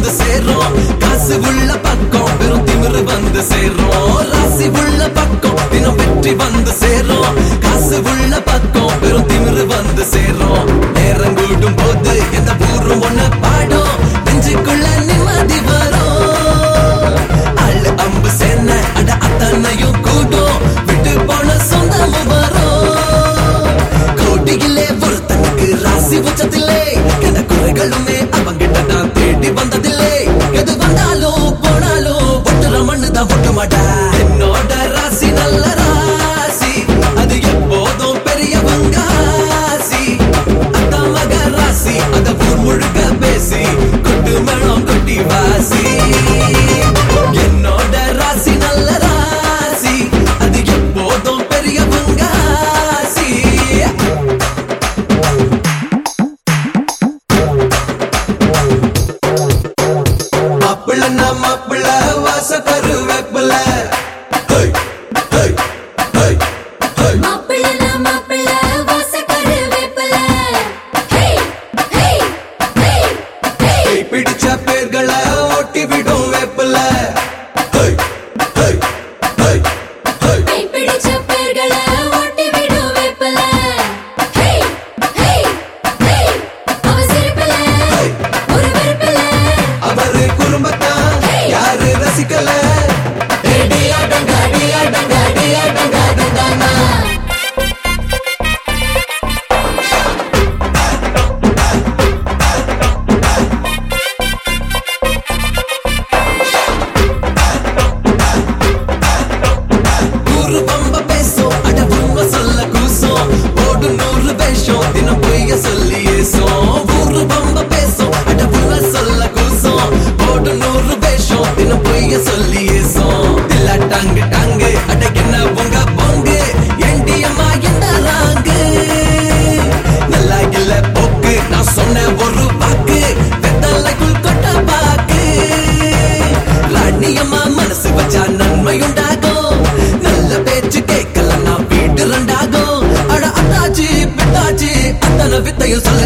வந்து சேர்றோம். காசு உள்ள பக்கம் வெறும் திமிரு வந்து சேர்றோம். ராசி உள்ள பக்கம் தினம் வெற்றி வந்து சேர்றோம். காசு உள்ள பக்கம் வெறும் திமிரு வந்து சேர்றோம். நேரம் கூடும் போது எந்த பூர்வம் ஒண்ணு பாடும். நெஞ்சுக்குள்ள நிம்மதி வரும். அள்ளு அம்பு சேன அட அத்தனையும் கூடும். விட்டு போன சொந்தமும் வரும். கோடியிலே ஒருத்தனுக்கு ராசி உச்சத்தில் I'm Sales.